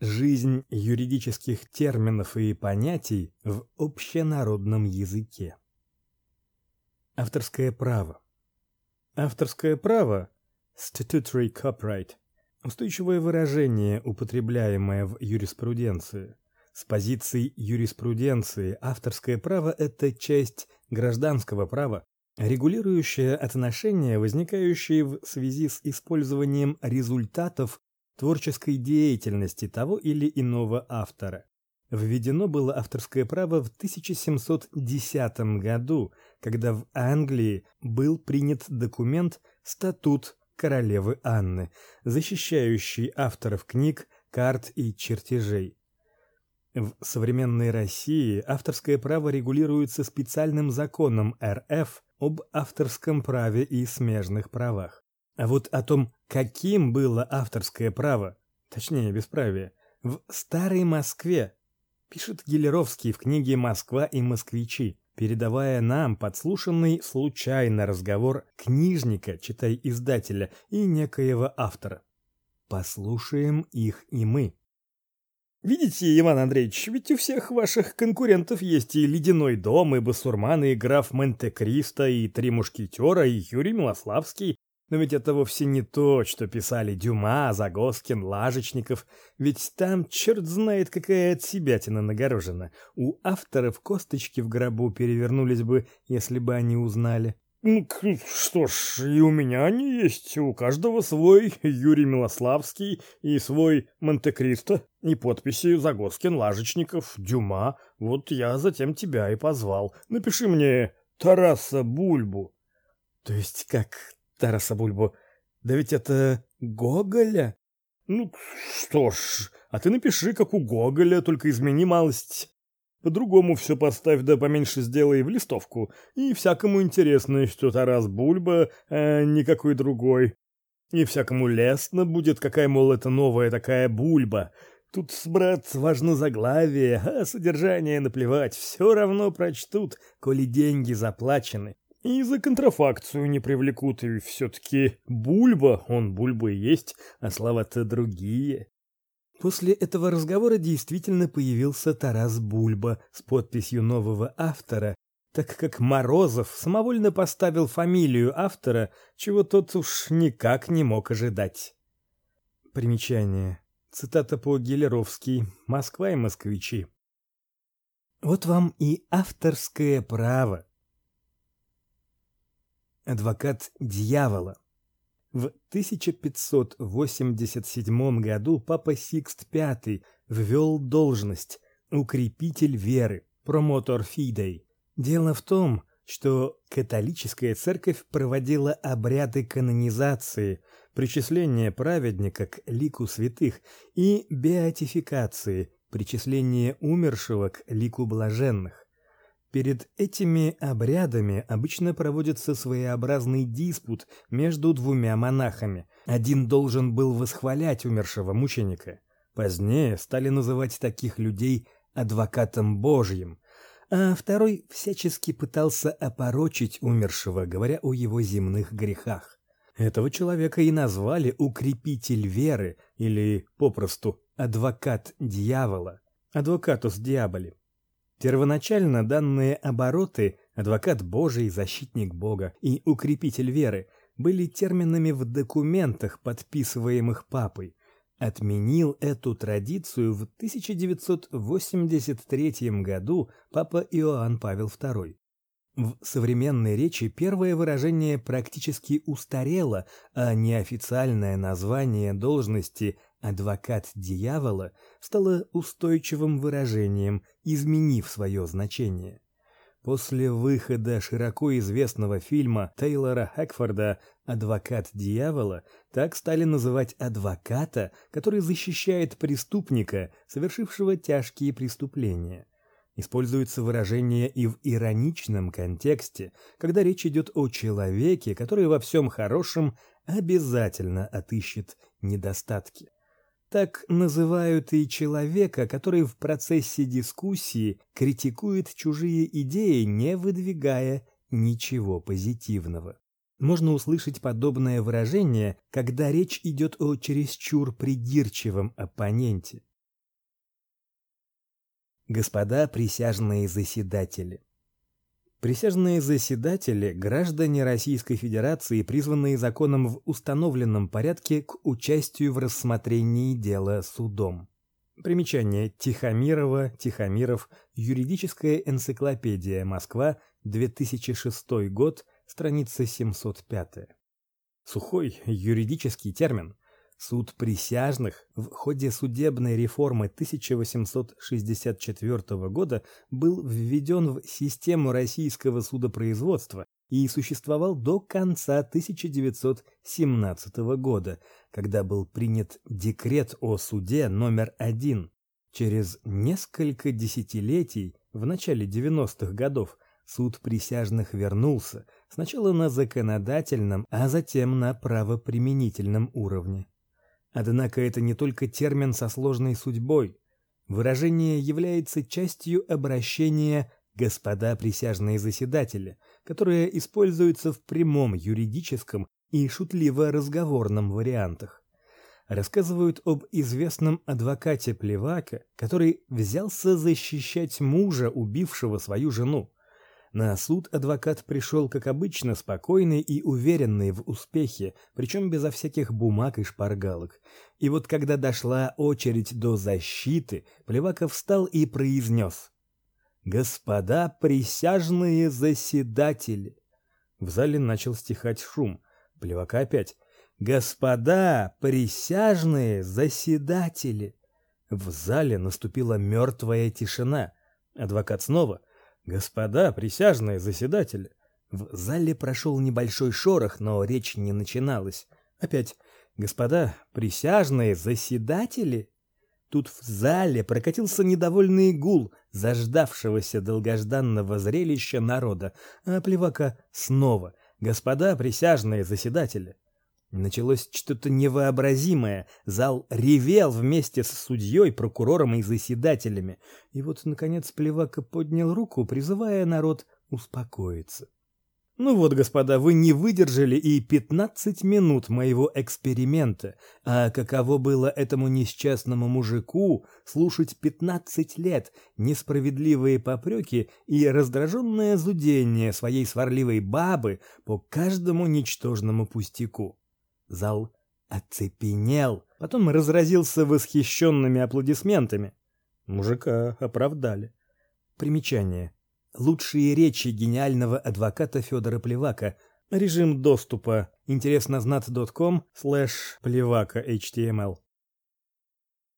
Жизнь юридических терминов и понятий в общенародном языке. Авторское право. Авторское право statutory copyright устойчивое выражение, употребляемое в юриспруденции. С позиции юриспруденции авторское право это часть гражданского права, регулирующая отношения, возникающие в связи с использованием результатов творческой деятельности того или иного автора. Введено было авторское право в 1710 году, когда в Англии был принят документ Статут королевы Анны, защищающий авторов книг, карт и чертежей. В современной России авторское право регулируется специальным законом РФ об авторском праве и смежных правах. А вот о том, каким было авторское право, точнее бесправие, в старой Москве, пишет Гелеровский в книге Москва и москвичи, передавая нам подслушанный случайно разговор книжника, читай издателя, и некоего автора. Послушаем их и мы. Видите, Иван Андреевич, ведь у всех ваших конкурентов есть и Ледяной дом, и Басурман, и граф Монте-Кристо, и Три мушкетера, и Юрий Милославский. Но ведь это вовсе не то, что писали Дюма, Загоскин, Лажечников. Ведь там черт знает какая отсебятина нагорожена. У авторов косточки в гробу перевернулись бы, если бы они узнали. Ну, что ж, и у меня они есть, у каждого свой Юрий Милославский и свой Монте-Кристо, и подписи Загоскин, Лажечников, Дюма. Вот я затем тебя и позвал. Напиши мне Тараса Бульбу. То есть как Тараса Бульбу? Да ведь это Гоголя. Ну, что ж, а ты напиши, как у Гоголя, только измени малость. По-другому все поставь, да поменьше сделай в листовку. И всякому интересно, что Тарас Бульба, а никакой другой. И всякому лестно будет, какая, мол, это новая такая Бульба. Тут, брат, важно заглавие, а содержание наплевать, все равно прочтут, коли деньги заплачены. И за контрафакцию не привлекут, и все-таки Бульба, он Бульба и есть, а слова-то другие. После этого разговора действительно появился Тарас Бульба с подписью нового автора, так как Морозов самовольно поставил фамилию автора, чего тот уж никак не мог ожидать. Примечание. Цитата по Гелеровский. Москва и москвичи. Вот вам и авторское право. Адвокат дьявола. В 1587 году папа Сикст V ввел должность укрепитель веры, промотор фидей. Дело в том, что католическая церковь проводила обряды канонизации, причисления праведника к лику святых и беатификации, причисления умершего к лику блаженных. Перед этими обрядами обычно проводится своеобразный диспут между двумя монахами. Один должен был восхвалять умершего мученика. Позднее стали называть таких людей адвокатом Божьим, а второй всячески пытался опорочить умершего, говоря о его земных грехах. Этого человека и назвали укрепитель веры или попросту адвокат дьявола, адвокатус диаболи. Первоначально данные обороты адвокат Божий, защитник Бога и укрепитель веры были терминами в документах, подписываемых папой. Отменил эту традицию в 1983 году папа Иоанн Павел II. В современной речи первое выражение практически устарело, а неофициальное название должности адвокат дьявола стало устойчивым выражением, изменив свое значение. После выхода широко известного фильма Тейлора Хэкфорда Адвокат дьявола так стали называть адвоката, который защищает преступника, совершившего тяжкие преступления. Используется выражение и в ироничном контексте, когда речь идет о человеке, который во всем хорошем обязательно отыщет недостатки. Так называют и человека, который в процессе дискуссии критикует чужие идеи, не выдвигая ничего позитивного. Можно услышать подобное выражение, когда речь идет о чересчур придирчивом оппоненте. Господа присяжные заседатели. Присяжные заседатели граждане Российской Федерации, призванные законом в установленном порядке к участию в рассмотрении дела судом. Примечание Тихомирова, Тихомиров, Юридическая энциклопедия, Москва, 2006 год, страница 705. Сухой юридический термин, Суд присяжных в ходе судебной реформы 1864 года был введен в систему российского судопроизводства и существовал до конца 1917 года, когда был принят декрет о суде номер один. Через несколько десятилетий, в начале 90-х годов, суд присяжных вернулся, сначала на законодательном, а затем на правоприменительном уровне. Однако это не только термин со сложной судьбой. Выражение является частью обращения господа присяжные заседатели, которое используется в прямом юридическом и шутливо-разговорном вариантах. Рассказывают об известном адвокате Плевака, который взялся защищать мужа, убившего свою жену. На суд адвокат пришел, как обычно, спокойный и уверенный в успехе, причем безо всяких бумаг и шпаргалок. И вот когда дошла очередь до защиты, Плеваков встал и произнес «Господа присяжные заседатели!» В зале начал стихать шум. Плевака опять «Господа присяжные заседатели!» В зале наступила мертвая тишина. Адвокат снова – Господа присяжные заседатели. В зале прошел небольшой шорох, но речь не начиналась. Опять господа присяжные заседатели. Тут в зале прокатился недовольный гул заждавшегося долгожданного зрелища народа, а Плевака снова: "Господа присяжные заседатели". Началось что-то невообразимое. Зал ревел вместе с судьей, прокурором и заседателями. И вот наконец Плевака поднял руку, призывая народ успокоиться. Ну вот, господа, вы не выдержали и пятнадцать минут моего эксперимента. А каково было этому несчастному мужику слушать пятнадцать лет несправедливые попреки и раздраженное зудение своей сварливой бабы по каждому ничтожному пустяку? Зал оцепенел, потом разразился восхищенными аплодисментами. Мужика оправдали. Примечание. Лучшие речи гениального адвоката Федора Плевака. Режим доступа интереснознат.com слэш плевака HTML.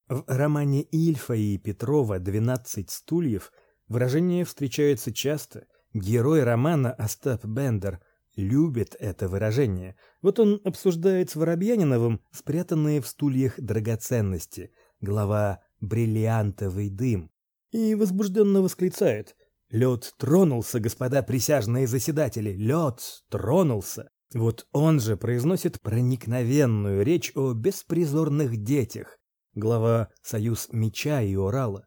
В романе Ильфа и Петрова «12 стульев» выражение встречается часто. Герой романа Остап Бендер любит это выражение. Вот он обсуждает с Воробьяниновым спрятанные в стульях драгоценности, глава «Бриллиантовый дым», и возбужденно восклицает «Лед тронулся, господа присяжные заседатели, лед тронулся!» Вот он же произносит проникновенную речь о беспризорных детях, глава «Союз меча и Урала».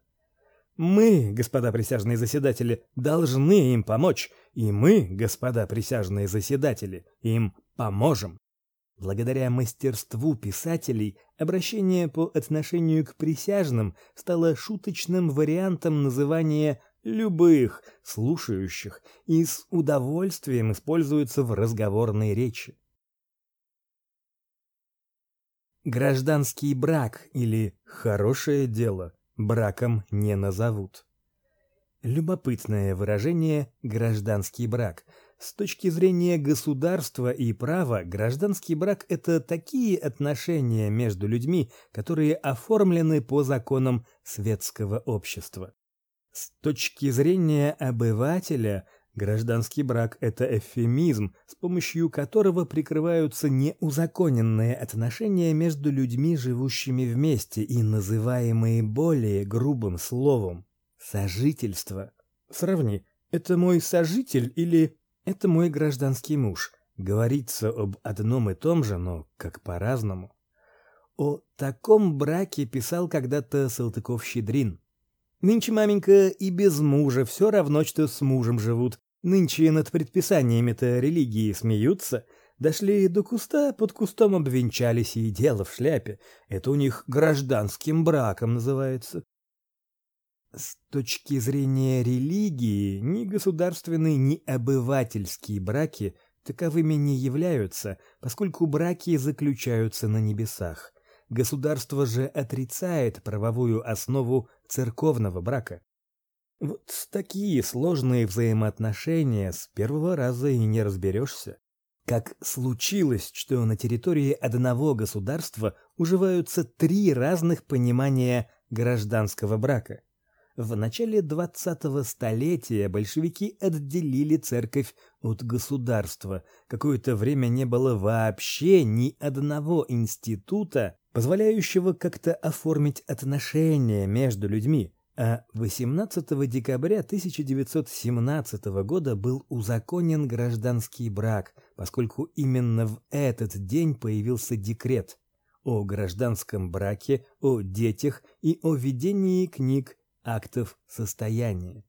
Мы, господа присяжные заседатели, должны им помочь, и мы, господа присяжные заседатели, им поможем. Благодаря мастерству писателей обращение по отношению к присяжным стало шуточным вариантом называния любых слушающих и с удовольствием используется в разговорной речи. Гражданский брак или хорошее дело браком не назовут. Любопытное выражение гражданский брак. С точки зрения государства и права, гражданский брак это такие отношения между людьми, которые оформлены по законам светского общества. С точки зрения обывателя, гражданский брак это эвфемизм, с помощью которого прикрываются неузаконенные отношения между людьми, живущими вместе и называемые более грубым словом сожительство. Сравни, это мой сожитель или это мой гражданский муж. Говорится об одном и том же, но как по-разному. О таком браке писал когда-то Салтыков-Щедрин. Нынче маменька и без мужа все равно, что с мужем живут. Нынче над предписаниями-то религии смеются. Дошли до куста, под кустом обвенчались и дело в шляпе. Это у них гражданским браком называется. С точки зрения религии, ни государственные, ни обывательские браки таковыми не являются, поскольку браки заключаются на небесах. Государство же отрицает правовую основу церковного брака. Вот такие сложные взаимоотношения с первого раза и не разберешься. Как случилось, что на территории одного государства уживаются три разных понимания гражданского брака. В начале 20-го столетия большевики отделили церковь от государства. Какое-то время не было вообще ни одного института, позволяющего как-то оформить отношения между людьми. А 18 декабря 1917 года был узаконен гражданский брак, поскольку именно в этот день появился декрет о гражданском браке, о детях и о ведении книг актов состояния.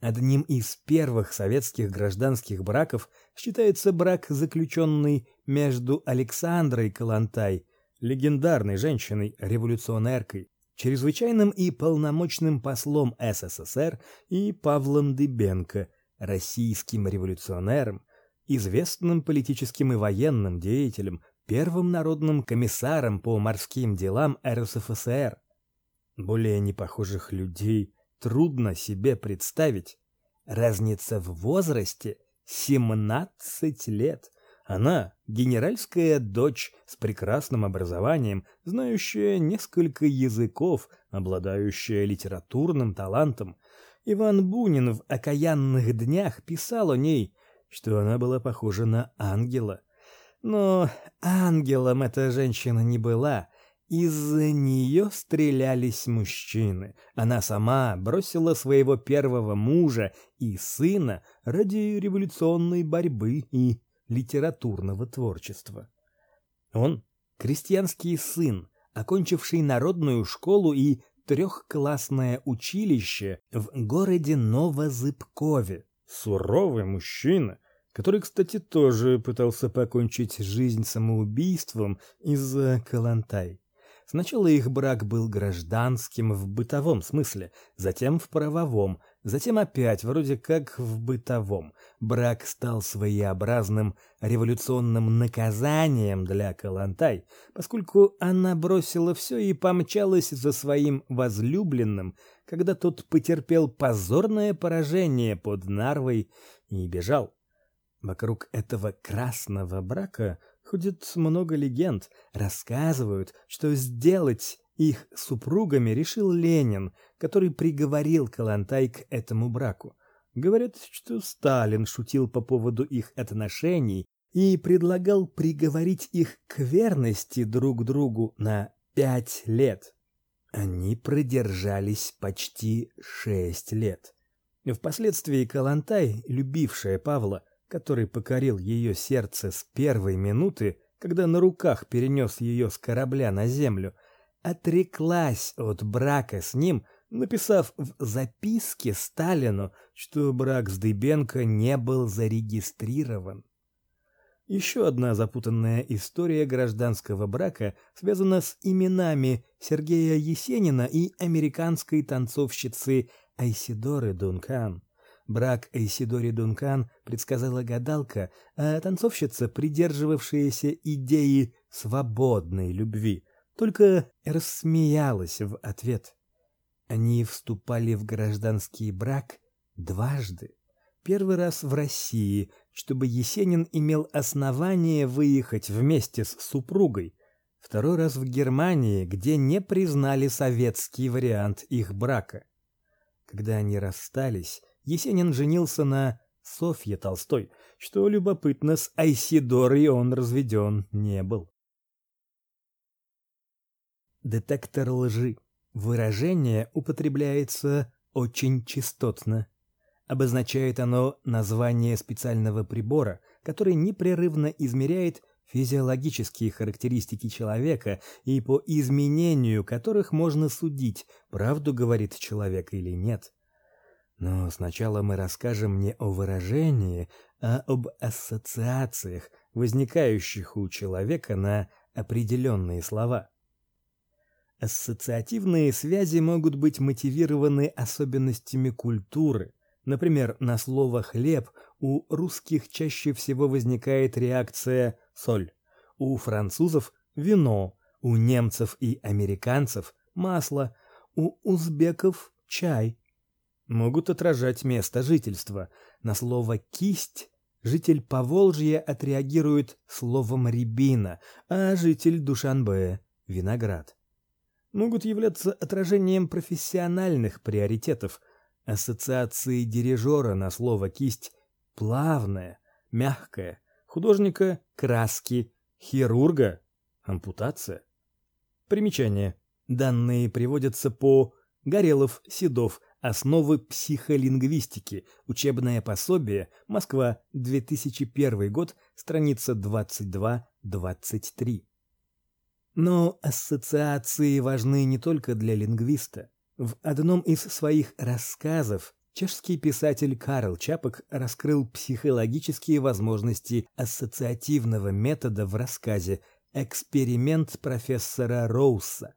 Одним из первых советских гражданских браков считается брак, заключенный между Александрой Калантай, легендарной женщиной-революционеркой, чрезвычайным и полномочным послом СССР и Павлом Дыбенко, российским революционером, известным политическим и военным деятелем, первым народным комиссаром по морским делам РСФСР. Более непохожих людей трудно себе представить. Разница в возрасте 17 лет. Она генеральская дочь с прекрасным образованием, знающая несколько языков, обладающая литературным талантом. Иван Бунин в окаянных днях писал о ней, что она была похожа на ангела. Но ангелом эта женщина не была. Из-за нее стрелялись мужчины. Она сама бросила своего первого мужа и сына ради революционной борьбы и литературного творчества. Он крестьянский сын, окончивший народную школу и трехклассное училище в городе Новозыбкове. Суровый мужчина, который, кстати, тоже пытался покончить жизнь самоубийством из-за Калантай. Сначала их брак был гражданским в бытовом смысле, затем в правовом, затем опять вроде как в бытовом. Брак стал своеобразным революционным наказанием для Калантай, поскольку она бросила все и помчалась за своим возлюбленным, когда тот потерпел позорное поражение под Нарвой и бежал. Вокруг этого красного брака Ходит много легенд, рассказывают, что сделать их супругами решил Ленин, который приговорил Калантай к этому браку. Говорят, что Сталин шутил по поводу их отношений и предлагал приговорить их к верности друг другу на пять лет. Они продержались почти шесть лет. Впоследствии Калантай, любившая Павла, который покорил ее сердце с первой минуты, когда на руках перенес ее с корабля на землю, отреклась от брака с ним, написав в записке Сталину, что брак с Дыбенко не был зарегистрирован. Еще одна запутанная история гражданского брака связана с именами Сергея Есенина и американской танцовщицы Айсидоры Дункан. Брак Эйсидори Дункан предсказала гадалка, а танцовщица, придерживавшаяся идеи свободной любви, только рассмеялась в ответ. Они вступали в гражданский брак дважды. Первый раз в России, чтобы Есенин имел основание выехать вместе с супругой. Второй раз в Германии, где не признали советский вариант их брака. Когда они расстались, Есенин женился на Софье Толстой, что любопытно, с Айсидорой он разведен не был. Детектор лжи. Выражение употребляется очень частотно. Обозначает оно название специального прибора, который непрерывно измеряет физиологические характеристики человека и по изменению которых можно судить, правду говорит человек или нет. Но сначала мы расскажем не о выражении, а об ассоциациях, возникающих у человека на определенные слова. Ассоциативные связи могут быть мотивированы особенностями культуры. Например, на слово хлеб у русских чаще всего возникает реакция соль, у французов вино, у немцев и американцев масло, у узбеков чай. Могут отражать место жительства. На слово кисть житель Поволжья отреагирует словом рябина, а житель Душанбе виноград могут являться отражением профессиональных приоритетов. Ассоциации дирижера на слово кисть плавная, мягкая, художника краски, хирурга ампутация. Примечание. Данные приводятся по Горелов, Седов. Основы психолингвистики. Учебное пособие. Москва, 2001 год, страница 22-23. Но ассоциации важны не только для лингвиста. В одном из своих рассказов чешский писатель Карл Чапок раскрыл психологические возможности ассоциативного метода в рассказе Эксперимент профессора Роуса.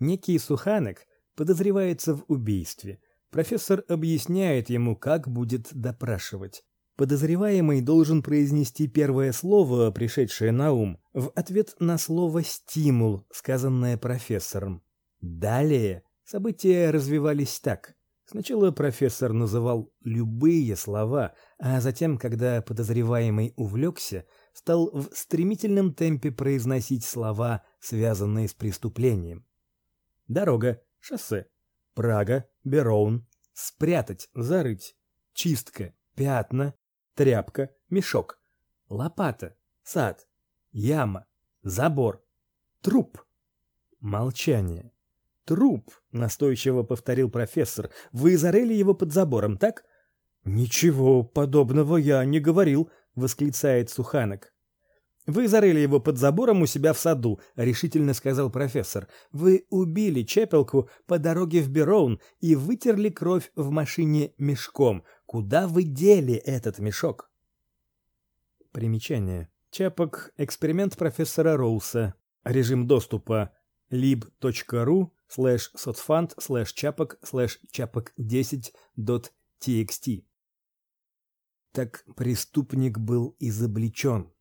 Некий Суханек подозревается в убийстве. Профессор объясняет ему, как будет допрашивать. Подозреваемый должен произнести первое слово, пришедшее на ум, в ответ на слово стимул, сказанное профессором. Далее события развивались так: сначала профессор называл любые слова, а затем, когда подозреваемый увлекся, стал в стремительном темпе произносить слова, связанные с преступлением. Дорога, шоссе, Прага, Бероун, спрятать, зарыть, чистка, пятна, тряпка, мешок, лопата, сад, яма, забор, труп. Молчание. Труп, настойчиво повторил профессор. Вы зарыли его под забором, так? Ничего подобного я не говорил, восклицает Суханок. Вы зарыли его под забором у себя в саду, решительно сказал профессор. Вы убили Чепелку по дороге в Бероун и вытерли кровь в машине мешком. Куда вы дели этот мешок? Примечание. Чепок эксперимент профессора Роуса. Режим доступа lib.ru slash sotsfund slash chapok slash chapok10.txt. Так преступник был изобличен.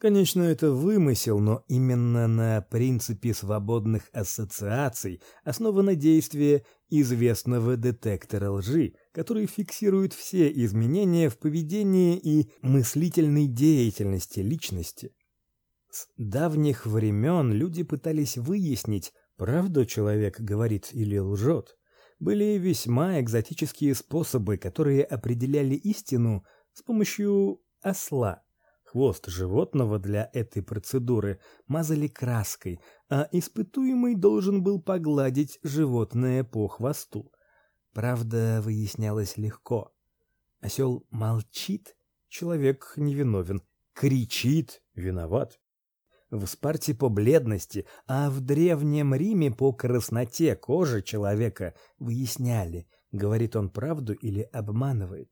Конечно, это вымысел, но именно на принципе свободных ассоциаций основано действие известного детектора лжи, который фиксирует все изменения в поведении и мыслительной деятельности личности. С давних времен люди пытались выяснить, правду человек говорит или лжет. Были весьма экзотические способы, которые определяли истину с помощью осла. Хвост животного для этой процедуры мазали краской, а испытуемый должен был погладить животное по хвосту. Правда, выяснялось легко. Осел молчит, человек невиновен, кричит, виноват. В Спарте по бледности, а в древнем Риме по красноте кожи человека выясняли, говорит он правду или обманывает.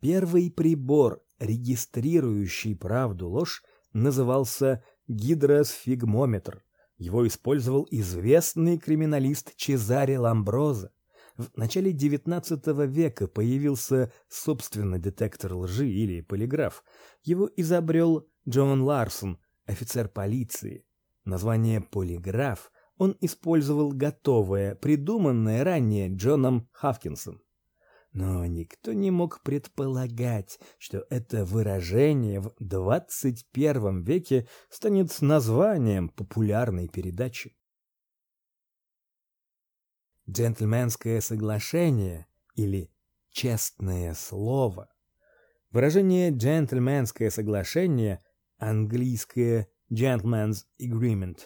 Первый прибор, регистрирующий правду-ложь, назывался гидросфигмометр. Его использовал известный криминалист Чезаре Ламброза. В начале XIX века появился собственный детектор лжи или полиграф. Его изобрел Джон Ларсон, офицер полиции. Название полиграф он использовал готовое, придуманное ранее Джоном Хавкинсом. Но никто не мог предполагать, что это выражение в 21 веке станет названием популярной передачи. Джентльменское соглашение или честное слово. Выражение джентльменское соглашение, английское gentleman's agreement,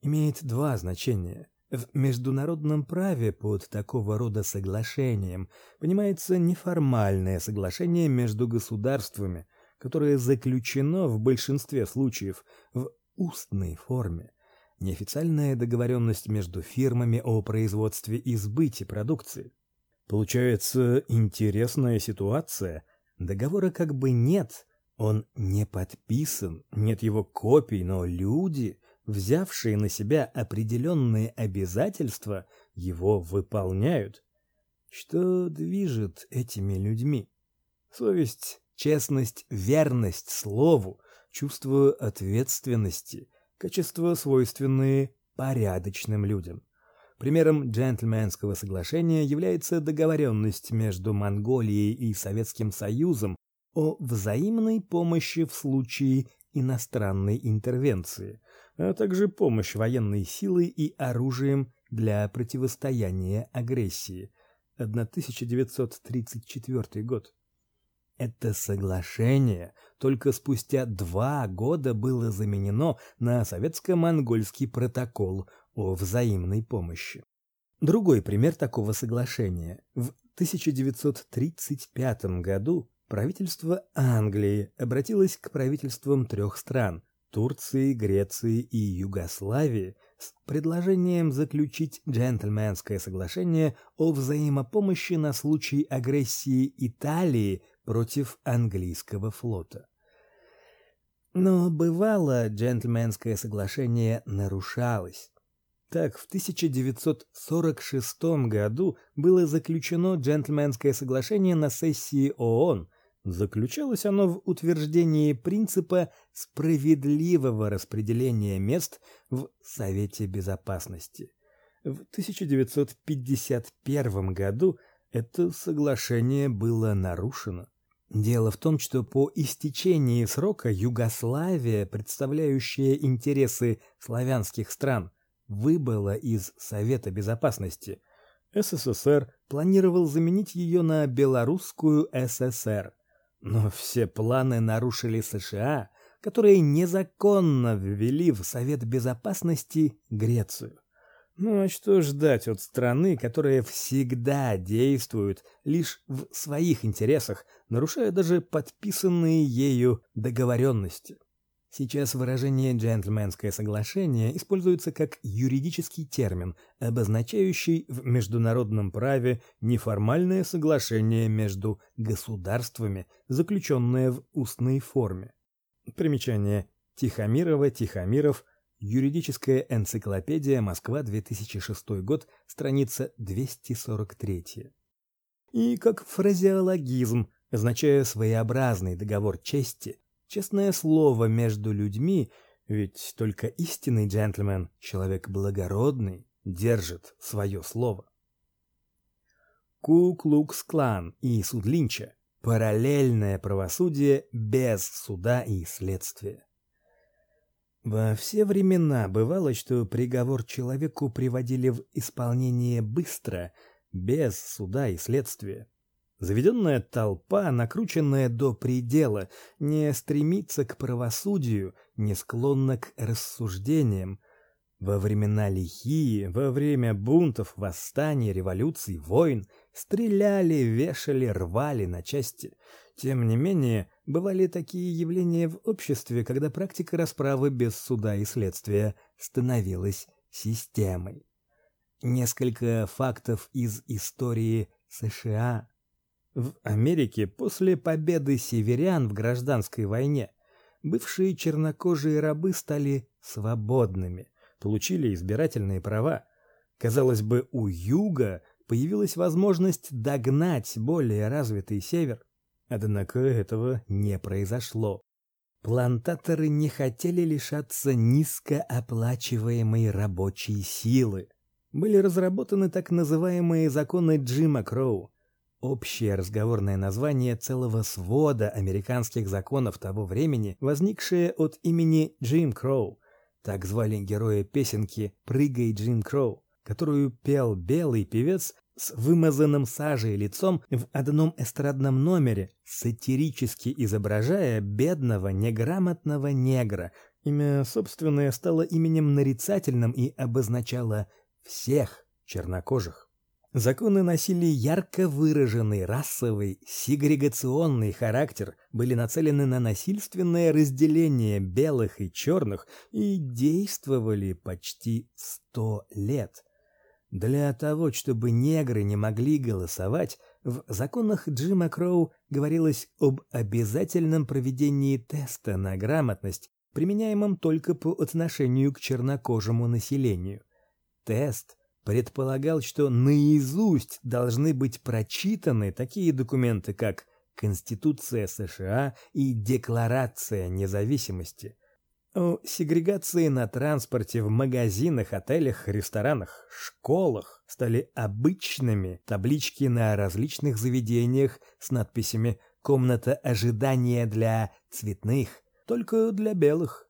имеет два значения. В международном праве под такого рода соглашением понимается неформальное соглашение между государствами, которое заключено в большинстве случаев в устной форме. Неофициальная договоренность между фирмами о производстве и сбыте продукции. Получается интересная ситуация. Договора как бы нет, он не подписан, нет его копий, но люди взявшие на себя определенные обязательства, его выполняют. Что движет этими людьми? Совесть, честность, верность слову, чувство ответственности, качества, свойственные порядочным людям. Примером джентльменского соглашения является договоренность между Монголией и Советским Союзом о взаимной помощи в случае иностранной интервенции, а также помощь военной силой и оружием для противостояния агрессии. 1934 год. Это соглашение только спустя два года было заменено на советско-монгольский протокол о взаимной помощи. Другой пример такого соглашения. В 1935 году правительство Англии обратилось к правительствам трех стран Турции, Греции и Югославии с предложением заключить джентльменское соглашение о взаимопомощи на случай агрессии Италии против английского флота. Но бывало джентльменское соглашение нарушалось. Так в 1946 году было заключено джентльменское соглашение на сессии ООН. Заключалось оно в утверждении принципа справедливого распределения мест в Совете безопасности. В 1951 году это соглашение было нарушено. Дело в том, что по истечении срока Югославия, представляющая интересы славянских стран, выбыла из Совета безопасности. СССР планировал заменить ее на белорусскую ССР. Но все планы нарушили США, которые незаконно ввели в Совет безопасности Грецию. Ну а что ждать от страны, которая всегда действует лишь в своих интересах, нарушая даже подписанные ею договоренности? Сейчас выражение джентльменское соглашение используется как юридический термин, обозначающий в международном праве неформальное соглашение между государствами, заключенное в устной форме. Примечание: Тихомирова, Тихомиров, Юридическая энциклопедия, Москва, 2006 год, страница 243. И как фразеологизм, означая своеобразный договор чести, честное слово между людьми, ведь только истинный джентльмен, человек благородный, держит свое слово. Ку-клукс-клан и суд Линча параллельное правосудие без суда и следствия. Во все времена бывало, что приговор человеку приводили в исполнение быстро, без суда и следствия. Заведенная толпа, накрученная до предела, не стремится к правосудию, не склонна к рассуждениям. Во времена лихие, во время бунтов, восстаний, революций, войн стреляли, вешали, рвали на части. Тем не менее, бывали такие явления в обществе, когда практика расправы без суда и следствия становилась системой. Несколько фактов из истории США. В Америке после победы северян в гражданской войне бывшие чернокожие рабы стали свободными, получили избирательные права. Казалось бы, у юга появилась возможность догнать более развитый север. Однако этого не произошло. Плантаторы не хотели лишаться низкооплачиваемой рабочей силы. Были разработаны так называемые законы Джима Кроу, общее разговорное название целого свода американских законов того времени, возникшее от имени Джим Кроу. Так звали героя песенки «Прыгай, Джим Кроу», которую пел белый певец с вымазанным сажей лицом в одном эстрадном номере, сатирически изображая бедного неграмотного негра. Имя собственное стало именем нарицательным и обозначало всех чернокожих. Законы носили ярко выраженный расовый, сегрегационный характер, были нацелены на насильственное разделение белых и черных и действовали почти сто лет. Для того, чтобы негры не могли голосовать, в законах Джима Кроу говорилось об обязательном проведении теста на грамотность применяемом только по отношению к чернокожему населению. Тест предполагал, что наизусть должны быть прочитаны такие документы, как Конституция США и Декларация независимости. О сегрегации на транспорте, в магазинах, отелях, ресторанах, школах стали обычными таблички на различных заведениях с надписями «Комната ожидания для цветных», только для белых.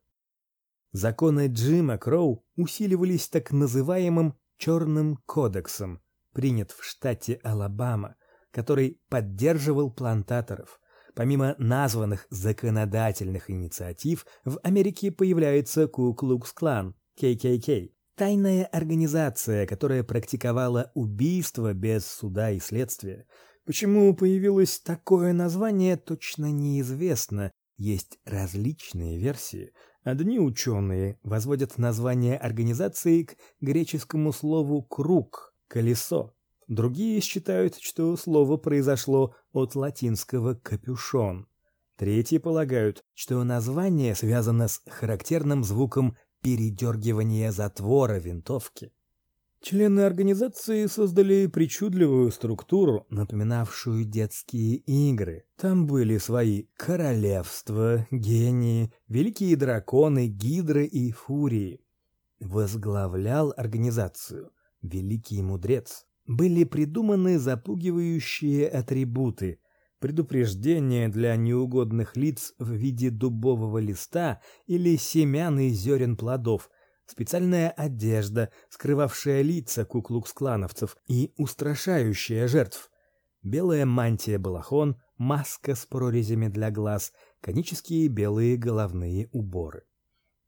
Законы Джима Кроу усиливались так называемым «черным кодексом», принят в штате Алабама, который поддерживал плантаторов. Помимо названных законодательных инициатив, в Америке появляется Ку-Клукс-клан, KKK, тайная организация, которая практиковала убийства без суда и следствия. Почему появилось такое название, точно неизвестно. Есть различные версии. Одни ученые возводят название организации к греческому слову круг, колесо. Другие считают, что слово произошло от латинского капюшон. Третьи полагают, что название связано с характерным звуком передергивания затвора винтовки. Члены организации создали причудливую структуру, напоминавшую детские игры. Там были свои королевства, гении, великие драконы, гидры и фурии. Возглавлял организацию великий мудрец были придуманы запугивающие атрибуты, предупреждения для неугодных лиц в виде дубового листа или семян и зерен плодов, специальная одежда, скрывавшая лица куклукс-клановцев и устрашающая жертв, белая мантия-балахон, маска с прорезями для глаз, конические белые головные уборы.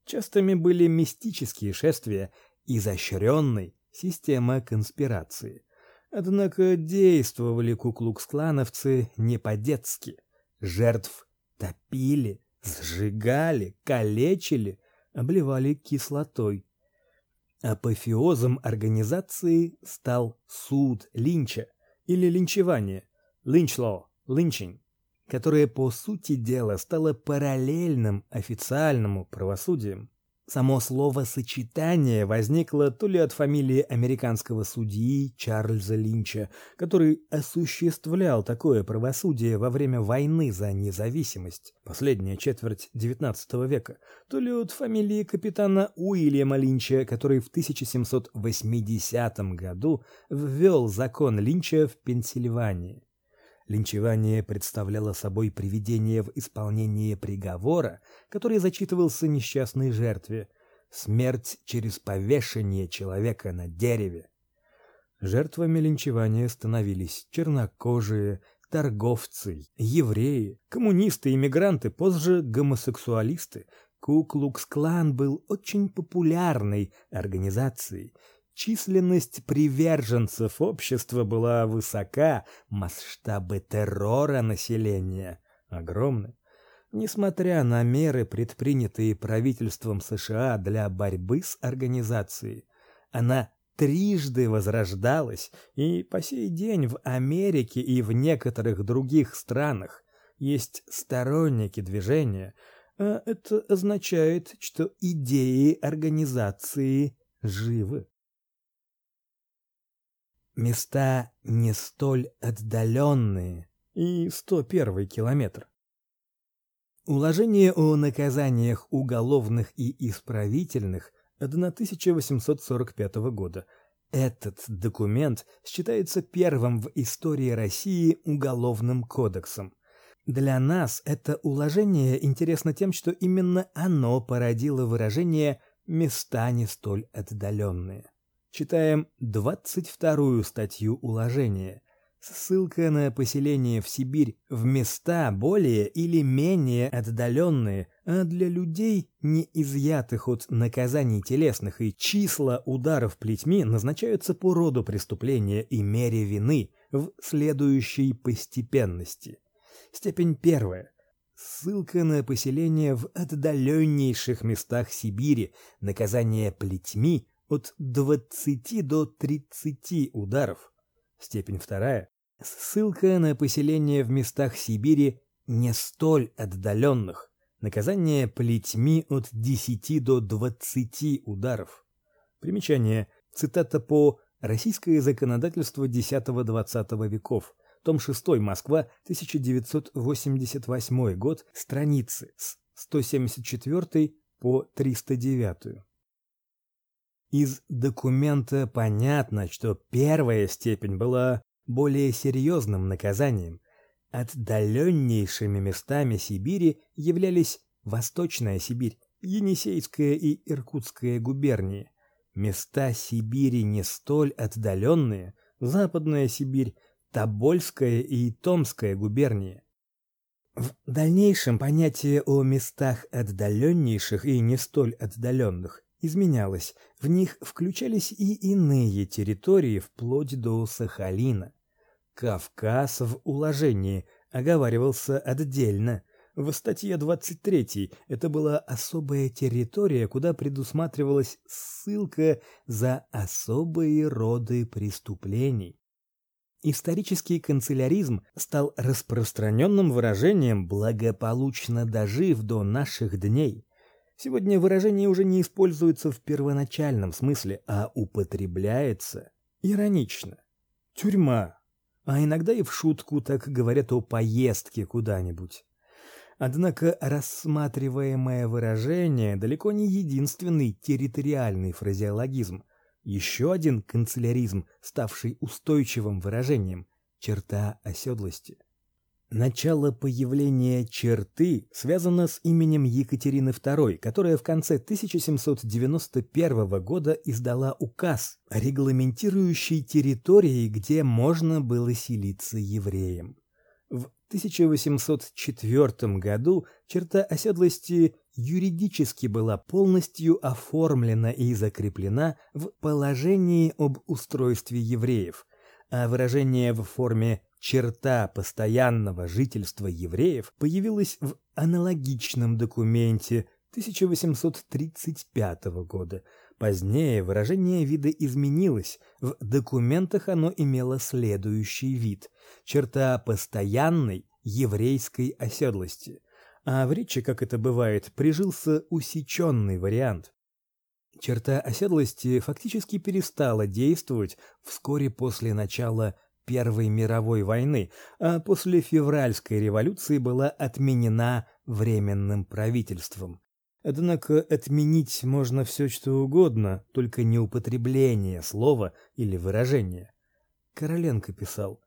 Частыми были мистические шествия, изощренной система конспирации. Однако действовали куклукс-клановцы не по-детски. Жертв топили, сжигали, калечили, обливали кислотой. Апофеозом организации стал суд Линча или линчевание, линчло, линчинг, которое по сути дела стало параллельным официальному правосудием. Само слово сочетание возникло то ли от фамилии американского судьи Чарльза Линча, который осуществлял такое правосудие во время войны за независимость, последняя четверть XIX века, то ли от фамилии капитана Уильяма Линча, который в 1780 году ввел закон Линча в Пенсильвании. Линчевание представляло собой приведение в исполнение приговора, который зачитывался несчастной жертве, смерть через повешение человека на дереве. Жертвами линчевания становились чернокожие, торговцы, евреи, коммунисты, иммигранты, позже гомосексуалисты. Ку-клукс-клан был очень популярной организацией, Численность приверженцев общества была высока, масштабы террора населения огромны. Несмотря на меры, предпринятые правительством США для борьбы с организацией, она трижды возрождалась, и по сей день в Америке и в некоторых других странах есть сторонники движения, а это означает, что идеи организации живы. Места не столь отдаленные и 101 километр. Уложение о наказаниях уголовных и исправительных 1845 года. Этот документ считается первым в истории России уголовным кодексом. Для нас это уложение интересно тем, что именно оно породило выражение места не столь отдаленные. Читаем 22-ю статью уложения. Ссылка на поселение в Сибирь в места более или менее отдаленные, а для людей, не изъятых от наказаний телесных, и числа ударов плетьми назначаются по роду преступления и мере вины в следующей постепенности. Степень первая. Ссылка на поселение в отдаленнейших местах Сибири, наказание плетьми от 20 до 30 ударов. Степень вторая. Ссылка на поселение в местах Сибири не столь отдаленных. Наказание плетьми от 10 до 20 ударов. Примечание. Цитата по Российское законодательство X-XX веков. Том 6. Москва, 1988 год. Страницы с 174 по 309. Из документа понятно, что первая степень была более серьезным наказанием. Отдаленнейшими местами Сибири являлись Восточная Сибирь, Енисейская и Иркутская губернии. Места Сибири не столь отдаленные, Западная Сибирь, Тобольская и Томская губернии. В дальнейшем понятие о местах отдаленнейших и не столь отдаленных изменялось. В них включались и иные территории вплоть до Сахалина. Кавказ в уложении оговаривался отдельно. В статье 23 это была особая территория, куда предусматривалась ссылка за особые роды преступлений. Исторический канцеляризм стал распространенным выражением, благополучно дожив до наших дней. Сегодня выражение уже не используется в первоначальном смысле, а употребляется иронично. Тюрьма. А иногда и в шутку так говорят о поездке куда-нибудь. Однако рассматриваемое выражение далеко не единственный территориальный фразеологизм. Еще один канцеляризм, ставший устойчивым выражением черта оседлости. Начало появления черты связано с именем Екатерины II, которая в конце 1791 года издала указ, регламентирующий территории, где можно было селиться евреям. В 1804 году черта оседлости юридически была полностью оформлена и закреплена в положении об устройстве евреев, а выражение в форме черта постоянного жительства евреев появилась в аналогичном документе 1835 года. Позднее выражение вида изменилось. В документах оно имело следующий вид: черта постоянной еврейской оседлости. А в речи, как это бывает, прижился усеченный вариант. Черта оседлости фактически перестала действовать вскоре после начала Первой мировой войны, а после февральской революции была отменена временным правительством. Однако отменить можно все что угодно, только не употребление слова или выражения. Короленко писал: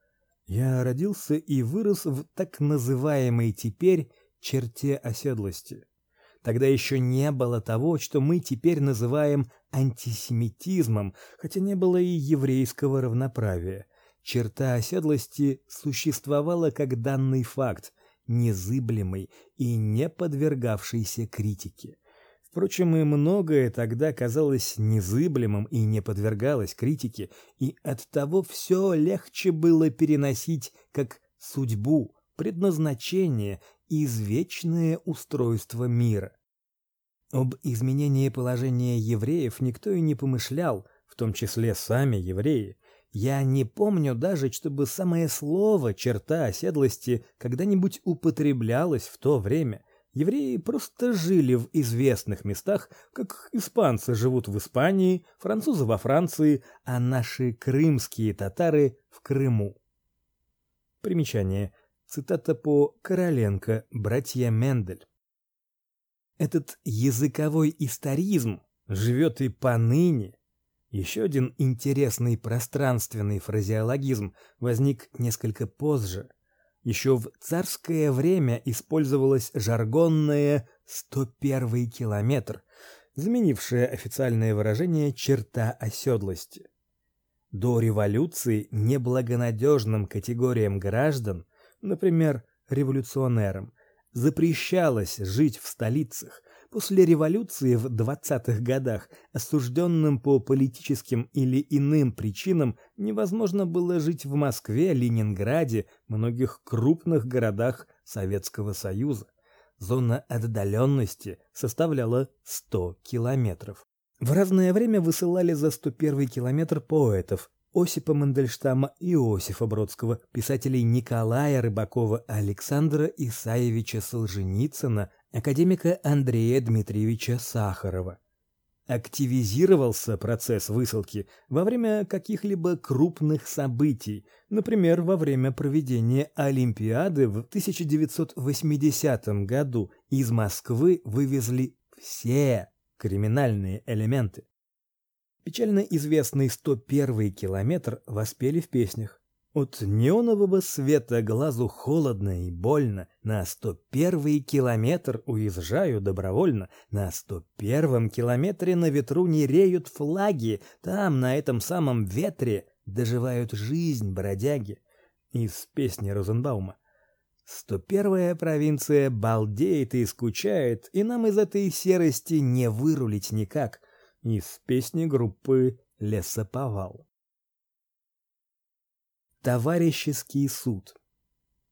"Я родился и вырос в так называемой теперь черте оседлости. Тогда еще не было того, что мы теперь называем антисемитизмом, хотя не было и еврейского равноправия. Черта оседлости существовала как данный факт, незыблемый и не подвергавшийся критике. Впрочем, и многое тогда казалось незыблемым и не подвергалось критике, и оттого все легче было переносить как судьбу, предназначение и извечное устройство мира. Об изменении положения евреев никто и не помышлял, в том числе сами евреи. Я не помню даже, чтобы самое слово черта оседлости когда-нибудь употреблялось в то время. Евреи просто жили в известных местах, как испанцы живут в Испании, французы во Франции, а наши крымские татары в Крыму. Примечание. Цитата по Короленко, братья Мендель. Этот языковой историзм живет и поныне. Еще один интересный пространственный фразеологизм возник несколько позже. Еще в царское время использовалось жаргонное «101 километр», заменившее официальное выражение «черта оседлости». До революции неблагонадежным категориям граждан, например, революционерам, запрещалось жить в столицах, После революции в 20-х годах осужденным по политическим или иным причинам невозможно было жить в Москве, Ленинграде, многих крупных городах Советского Союза. Зона отдаленности составляла 100 километров. В разное время высылали за 101 километр поэтов Осипа Мандельштама и Иосифа Бродского, писателей Николая Рыбакова, Александра Исаевича Солженицына, академика Андрея Дмитриевича Сахарова. Активизировался процесс высылки во время каких-либо крупных событий, например, во время проведения Олимпиады в 1980 году из Москвы вывезли все криминальные элементы. Печально известный 101 километр воспели в песнях. От неонового света глазу холодно и больно. На 101 километр уезжаю добровольно. На 101 километре на ветру не реют флаги. Там, на этом самом ветре, доживают жизнь бродяги. Из песни Розенбаума. 101-я провинция балдеет и скучает, и нам из этой серости не вырулить никак. Из песни группы Лесоповал. Товарищеский суд.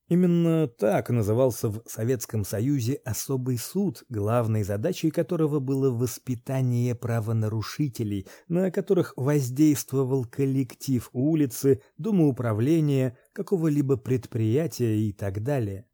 Именно так назывался в Советском Союзе особый суд, главной задачей которого было воспитание правонарушителей, на которых воздействовал коллектив улицы, домоуправления, какого-либо предприятия и так далее.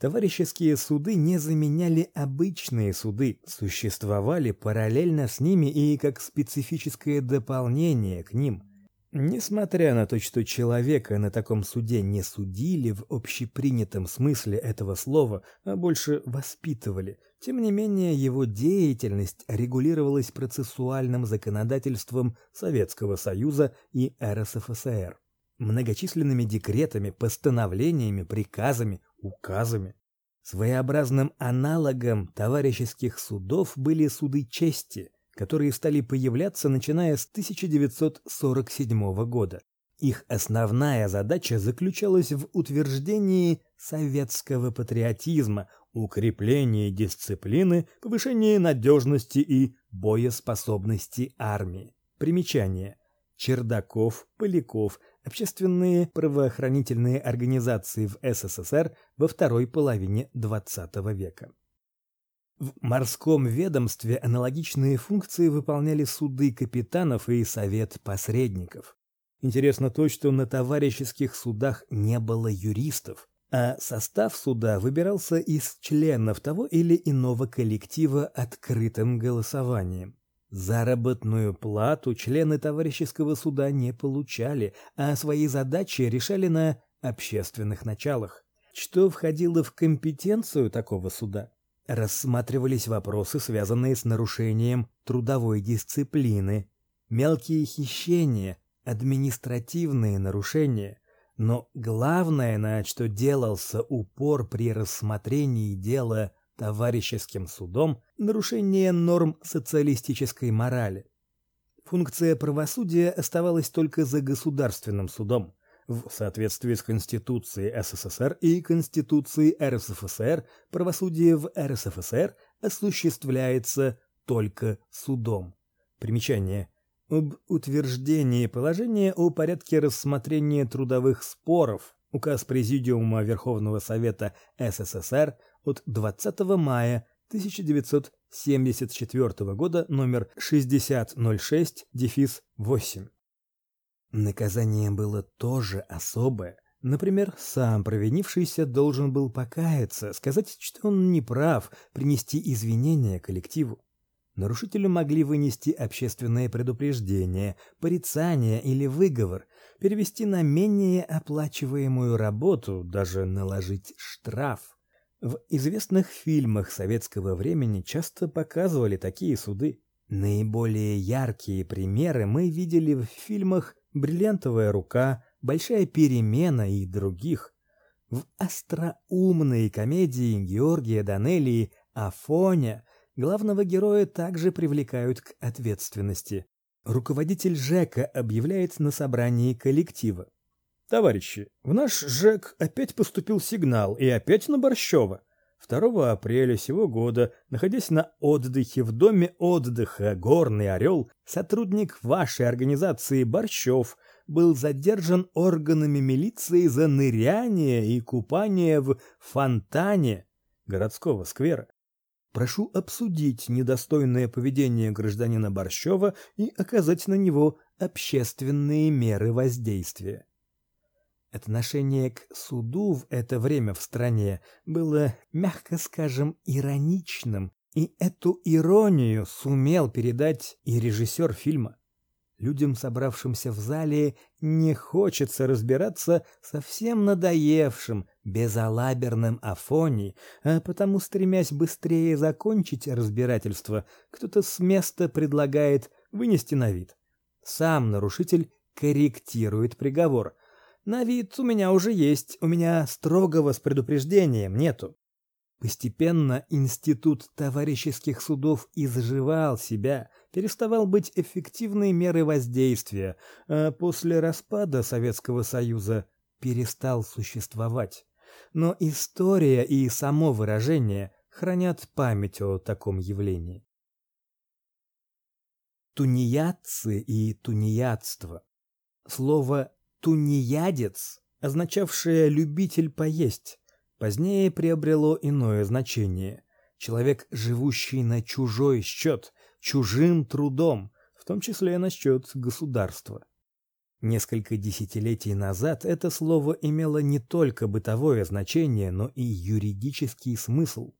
Товарищеские суды не заменяли обычные суды, существовали параллельно с ними и как специфическое дополнение к ним. Несмотря на то, что человека на таком суде не судили в общепринятом смысле этого слова, а больше воспитывали, тем не менее его деятельность регулировалась процессуальным законодательством Советского Союза и РСФСР, многочисленными декретами, постановлениями, приказами, указами. Своеобразным аналогом товарищеских судов были суды чести – которые стали появляться начиная с 1947 года. Их основная задача заключалась в утверждении советского патриотизма, укреплении дисциплины, повышении надежности и боеспособности армии. Примечание: Чердаков, Поляков, общественные правоохранительные организации в СССР во второй половине XX века. В морском ведомстве аналогичные функции выполняли суды капитанов и совет посредников. Интересно то, что на товарищеских судах не было юристов, а состав суда выбирался из членов того или иного коллектива открытым голосованием. Заработную плату члены товарищеского суда не получали, а свои задачи решали на общественных началах. Что входило в компетенцию такого суда? Рассматривались вопросы, связанные с нарушением трудовой дисциплины, мелкие хищения, административные нарушения, но главное, на что делался упор при рассмотрении дела товарищеским судом, нарушение норм социалистической морали. Функция правосудия оставалась только за государственным судом. В соответствии с Конституцией СССР и Конституцией РСФСР правосудие в РСФСР осуществляется только судом. Примечание. Об утверждении положения о порядке рассмотрения трудовых споров. Указ Президиума Верховного Совета СССР от 20 мая 1974 года номер 6006-8. Наказание было тоже особое. Например, сам провинившийся должен был покаяться, сказать, что он не прав, принести извинения коллективу. Нарушителю могли вынести общественное предупреждение, порицание или выговор, перевести на менее оплачиваемую работу, даже наложить штраф. В известных фильмах советского времени часто показывали такие суды. Наиболее яркие примеры мы видели в фильмах бриллиантовая рука, большая перемена и других. В остроумной комедии Георгия Данелии Афоня главного героя также привлекают к ответственности. Руководитель ЖЭКа объявляет на собрании коллектива: "Товарищи, в наш ЖЭК опять поступил сигнал, и опять на Борщева. 2 апреля сего года, находясь на отдыхе в доме отдыха Горный Орел, сотрудник вашей организации Борщев был задержан органами милиции за ныряние и купание в фонтане городского сквера. Прошу обсудить недостойное поведение гражданина Борщева и оказать на него общественные меры воздействия. Отношение к суду в это время в стране было, мягко скажем, ироничным, и эту иронию сумел передать и режиссер фильма. Людям, собравшимся в зале, не хочется разбираться со всем надоевшим, безалаберным Афони, а потому, стремясь быстрее закончить разбирательство, кто-то с места предлагает вынести на вид. Сам нарушитель корректирует приговор – на вид у меня уже есть, у меня строгого с предупреждением нету. Постепенно институт товарищеских судов изживал себя, переставал быть эффективной мерой воздействия, а после распада Советского Союза перестал существовать. Но история и само выражение хранят память о таком явлении. Тунеядцы и тунеядство. Слово Тунеядец, означавшее любитель поесть, позднее приобрело иное значение. Человек, живущий на чужой счет, чужим трудом, в том числе на счет государства. Несколько десятилетий назад это слово имело не только бытовое значение, но и юридический смысл.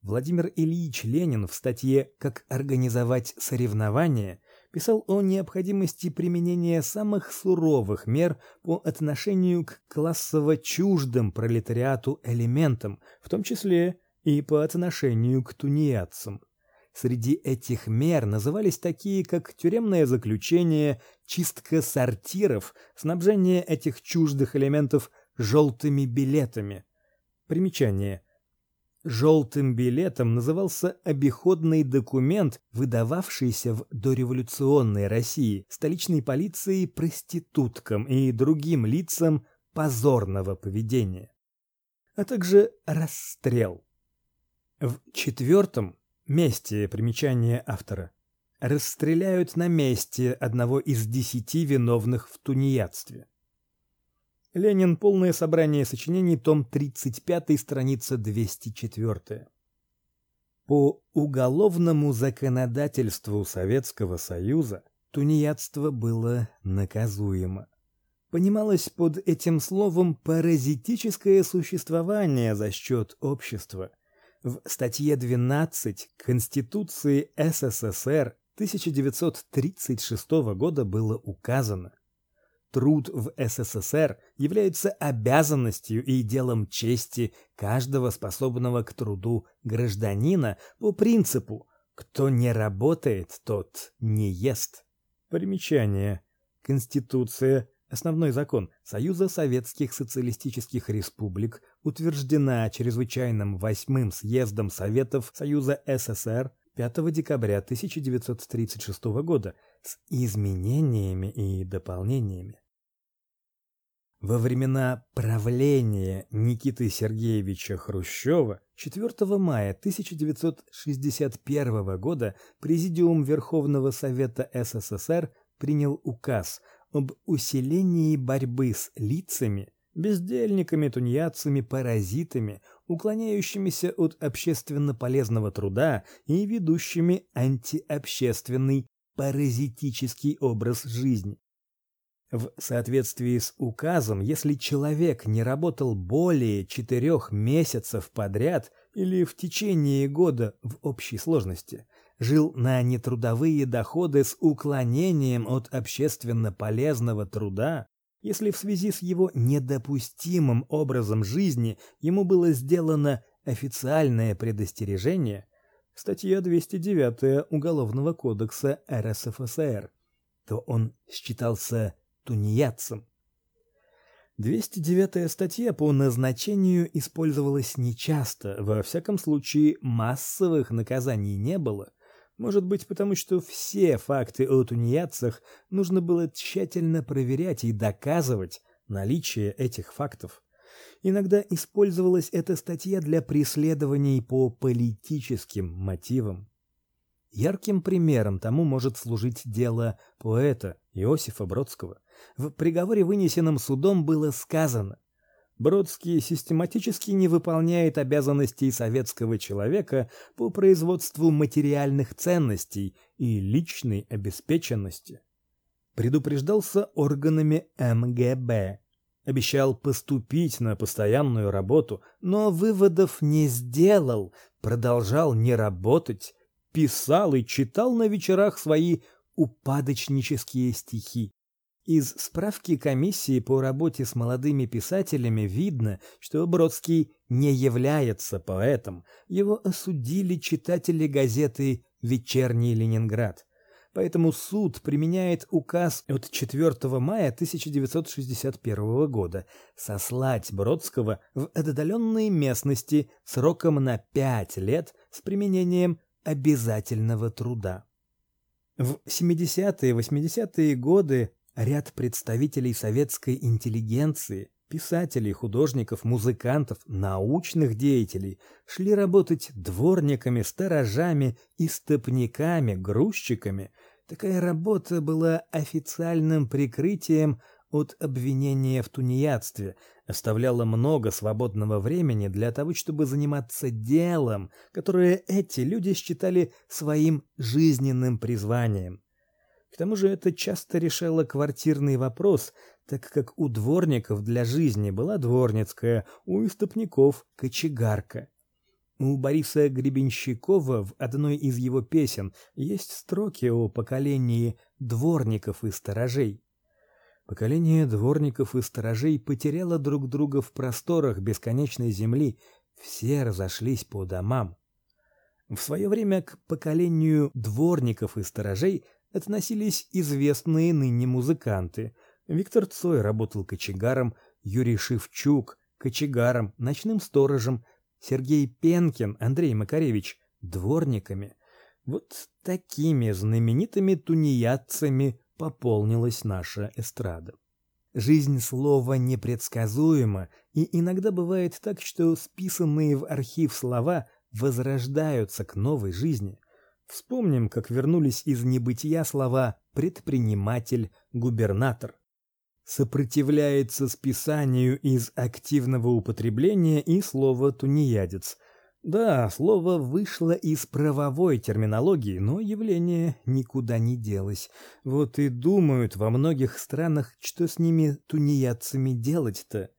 Владимир Ильич Ленин в статье Как организовать соревнования писал о необходимости применения самых суровых мер по отношению к классово чуждым пролетариату элементам, в том числе и по отношению к тунеядцам. Среди этих мер назывались такие, как тюремное заключение, чистка сортиров, снабжение этих чуждых элементов желтыми билетами. Примечание: Желтым билетом назывался обиходный документ, выдававшийся в дореволюционной России столичной полицией проституткам и другим лицам позорного поведения, а также расстрел. В четвертом месте примечания автора расстреляют на месте одного из десяти виновных в тунеядстве. Ленин. Полное собрание сочинений, том 35, страница 204. По уголовному законодательству Советского Союза тунеядство было наказуемо. Понималось под этим словом паразитическое существование за счет общества. В статье 12 Конституции СССР 1936 года было указано: Труд в СССР является обязанностью и делом чести каждого способного к труду гражданина по принципу кто не работает, тот не ест. Примечание. Конституция Основной закон Союза Советских Социалистических Республик утверждена чрезвычайным восьмым съездом Советов Союза СССР 5 декабря 1936 года с изменениями и дополнениями. Во времена правления Никиты Сергеевича Хрущева 4 мая 1961 года Президиум Верховного Совета СССР принял указ об усилении борьбы с лицами, бездельниками, тунеядцами, паразитами, уклоняющимися от общественно полезного труда и ведущими антиобщественный паразитический образ жизни. В соответствии с указом, если человек не работал более четырех месяцев подряд или в течение года в общей сложности, жил на нетрудовые доходы с уклонением от общественно полезного труда, если в связи с его недопустимым образом жизни ему было сделано официальное предостережение, статья 209 Уголовного кодекса РСФСР, то он считался тунеядцам. 209-я статья по назначению использовалась нечасто, во всяком случае массовых наказаний не было. Может быть, потому что все факты о тунеядцах нужно было тщательно проверять и доказывать наличие этих фактов. Иногда использовалась эта статья для преследований по политическим мотивам. Ярким примером тому может служить дело поэта Иосифа Бродского. В приговоре, вынесенном судом, было сказано: Бродский систематически не выполняет обязанностей советского человека по производству материальных ценностей и личной обеспеченности. Предупреждался органами МГБ. обещал поступить на постоянную работу, но выводов не сделал, продолжал не работать, писал и читал на вечерах свои упадочнические стихи. Из справки комиссии по работе с молодыми писателями видно, что Бродский не является поэтом. Его осудили читатели газеты Вечерний Ленинград. Поэтому суд применяет указ от 4 мая 1961 года сослать Бродского в отдаленные местности сроком на 5 лет с применением обязательного труда. В 70-е 80-е годы ряд представителей советской интеллигенции, писателей, художников, музыкантов, научных деятелей шли работать дворниками, сторожами, истопниками, грузчиками. Такая работа была официальным прикрытием от обвинения в тунеядстве, оставляла много свободного времени для того, чтобы заниматься делом, которое эти люди считали своим жизненным призванием. К тому же это часто решало квартирный вопрос, так как у дворников для жизни была дворницкая, у истопников кочегарка. У Бориса Гребенщикова в одной из его песен есть строки о поколении дворников и сторожей. Поколение дворников и сторожей потеряло друг друга в просторах бесконечной земли, все разошлись по домам. В свое время к поколению дворников и сторожей относились известные ныне музыканты. Виктор Цой работал кочегаром, Юрий Шевчук кочегаром, ночным сторожем, Сергей Пенкин, Андрей Макаревич дворниками. Вот такими знаменитыми тунеядцами пополнилась наша эстрада. Жизнь слова непредсказуема, и иногда бывает так, что списанные в архив слова возрождаются к новой жизни. Вспомним, как вернулись из небытия слова предприниматель, губернатор. Сопротивляется списанию из активного употребления и слово тунеядец, да, слово вышло из правовой терминологии, но явление никуда не делось. Вот и думают во многих странах, что с ними тунеядцами делать-то.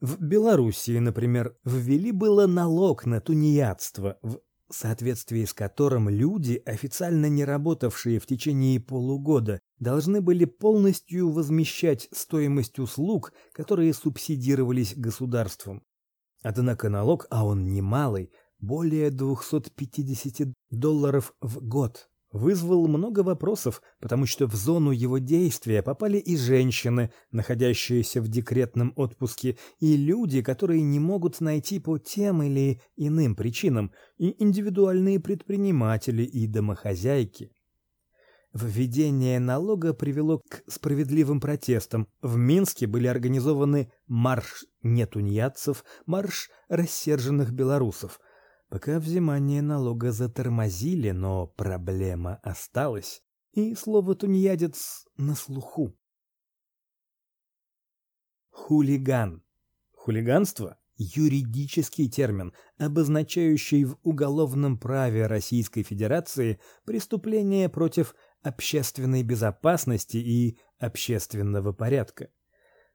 В Белоруссии, например, ввели было налог на тунеядство, в соответствии с которым люди, официально не работавшие в течение полугода, должны были полностью возмещать стоимость услуг, которые субсидировались государством. Однако налог, а он немалый, более 250 долларов в год, вызвал много вопросов, потому что в зону его действия попали и женщины, находящиеся в декретном отпуске, и люди, которые не могут найти по тем или иным причинам, и индивидуальные предприниматели и домохозяйки. Введение налога привело к справедливым протестам. В Минске были организованы марш нетунеядцев, марш рассерженных белорусов. Пока взимание налога затормозили, но проблема осталась, и слово тунеядец на слуху. Хулиган. Хулиганство юридический термин, обозначающий в уголовном праве Российской Федерации преступление против общественной безопасности и общественного порядка.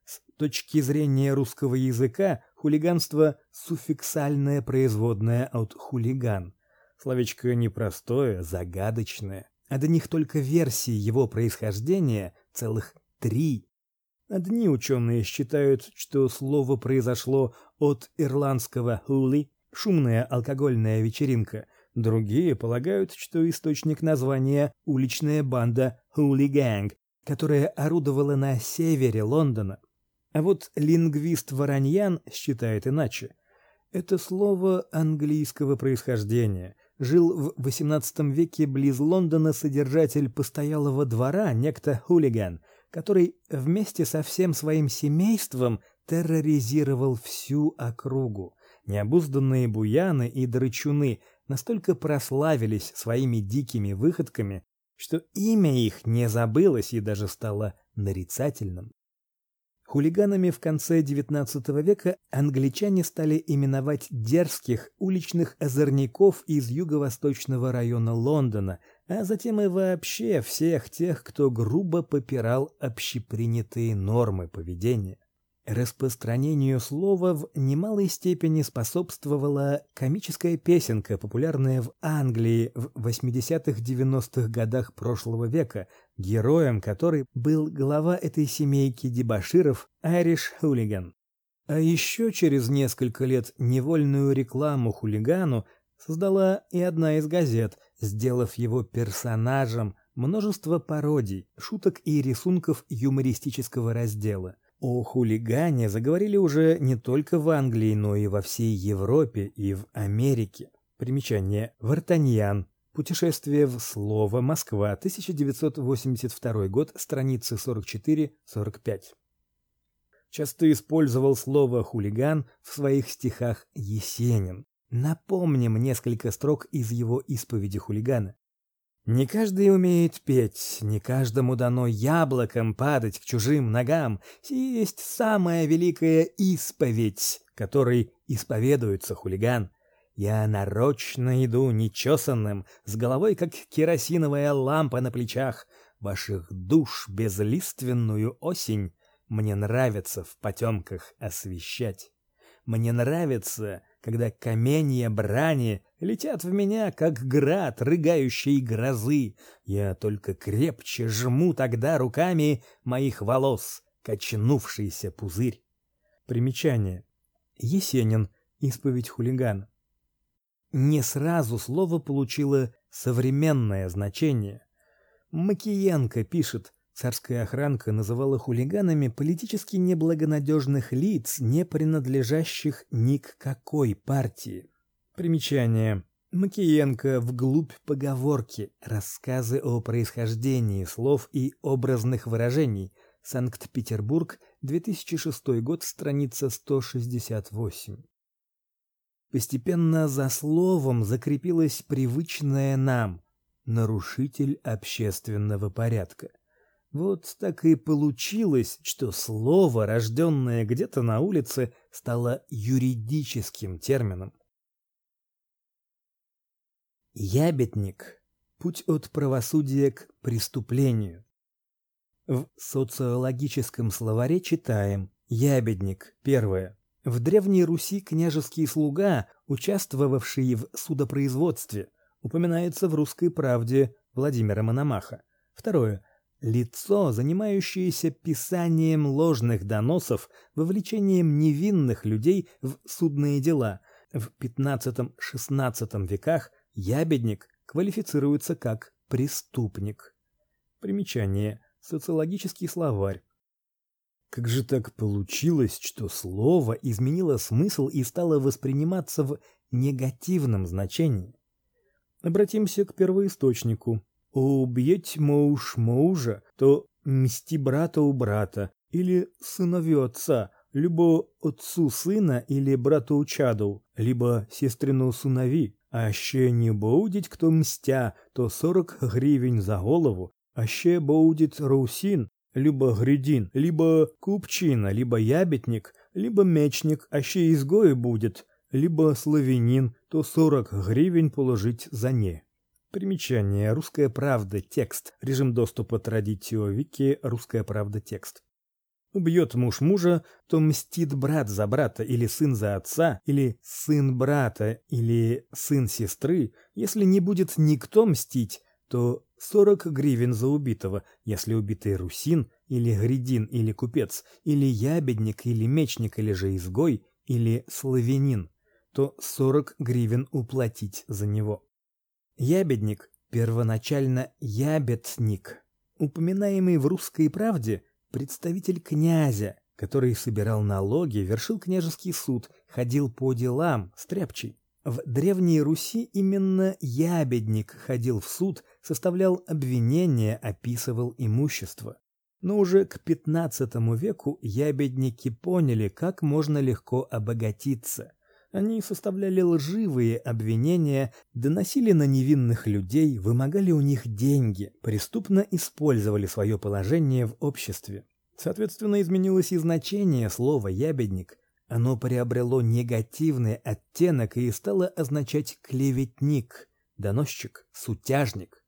С точки зрения русского языка хулиганство суффиксальное производное от хулиган. Словечко непростое, загадочное. А до них только версии его происхождения целых три. Одни ученые считают, что слово произошло от ирландского «хули» — шумная алкогольная вечеринка. Другие полагают, что источник названия — уличная банда «Хули Гэнг», которая орудовала на севере Лондона. А вот лингвист Вороньян считает иначе. Это слово английского происхождения. Жил в XVIII веке близ Лондона содержатель постоялого двора, некто Хулиган, который вместе со всем своим семейством терроризировал всю округу. Необузданные буяны и драчуны настолько прославились своими дикими выходками, что имя их не забылось и даже стало нарицательным. Хулиганами в конце XIX века англичане стали именовать дерзких уличных озорников из юго-восточного района Лондона, а затем и вообще всех тех, кто грубо попирал общепринятые нормы поведения. Распространению слова в немалой степени способствовала комическая песенка, популярная в Англии в 80-90-х годах прошлого века, героем которой был глава этой семейки дебоширов Айриш Хулиган. А еще через несколько лет невольную рекламу хулигану создала и одна из газет, сделав его персонажем множество пародий, шуток и рисунков юмористического раздела. О хулигане заговорили уже не только в Англии, но и во всей Европе и в Америке. Примечание: Вартаньян. Путешествие в слово. Москва, 1982 год, страницы 44-45. Часто использовал слово хулиган в своих стихах Есенин. Напомним несколько строк из его исповеди хулигана. Не каждый умеет петь, не каждому дано яблоком падать к чужим ногам. Есть самая великая исповедь, которой исповедуется хулиган. Я нарочно иду нечесанным, с головой как керосиновая лампа на плечах. Ваших душ безлиственную осень мне нравится в потемках освещать. Мне нравится когда каменья брани летят в меня, как град рыгающей грозы. Я только крепче жму тогда руками моих волос качнувшийся пузырь. Примечание. Есенин. Исповедь хулигана. Не сразу слово получило современное значение. Макиенко пишет: Царская охранка называла хулиганами политически неблагонадежных лиц, не принадлежащих ни к какой партии. Примечание. Макиенко вглубь поговорки. Рассказы о происхождении слов и образных выражений. Санкт-Петербург, 2006 год, страница 168. Постепенно за словом закрепилось привычное нам нарушитель общественного порядка. Вот так и получилось, что слово, рожденное где-то на улице, стало юридическим термином. Ябедник путь от правосудия к преступлению. В социологическом словаре читаем: ябедник первое. В древней Руси княжеский слуга, участвовавший в судопроизводстве, упоминается в Русской правде Владимира Мономаха. Второе лицо, занимающееся писанием ложных доносов, вовлечением невинных людей в судные дела. В XV-XVI веках ябедник квалифицируется как преступник. Примечание: социологический словарь. Как же так получилось, что слово изменило смысл и стало восприниматься в негативном значении? Обратимся к первоисточнику уб'ють муж мужа, то мсти брата у брата, или сыновью отца, либо отцу сына или брату чаду, либо сестрину сынови. А ще не будет кто мстя, то сорок гривень за голову, а ще будет русин, либо гридин, либо купчина, либо ябедник, либо мечник, а ще изгой будет, либо славянин, то сорок гривень положить за не. Примечание. Русская правда. Текст. Режим доступа Традитио Вики. Русская правда. Текст. Убьет муж мужа, то мстит брат за брата или сын за отца, или сын брата, или сын сестры. Если не будет никто мстить, то сорок гривен за убитого, если убитый русин, или гридин, или купец, или ябедник, или мечник, или же изгой, или славянин, то сорок гривен уплатить за него. Ябедник, первоначально ябедник, упоминаемый в русской правде, представитель князя, который собирал налоги, вершил княжеский суд, ходил по делам, стряпчий. В древней Руси именно ябедник ходил в суд, составлял обвинения, описывал имущество. Но уже к XV веку ябедники поняли, как можно легко обогатиться. Они составляли лживые обвинения, доносили на невинных людей, вымогали у них деньги, преступно использовали свое положение в обществе. Соответственно, изменилось и значение слова ябедник. Оно приобрело негативный оттенок и стало означать клеветник, доносчик, сутяжник.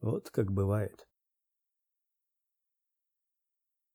Вот как бывает.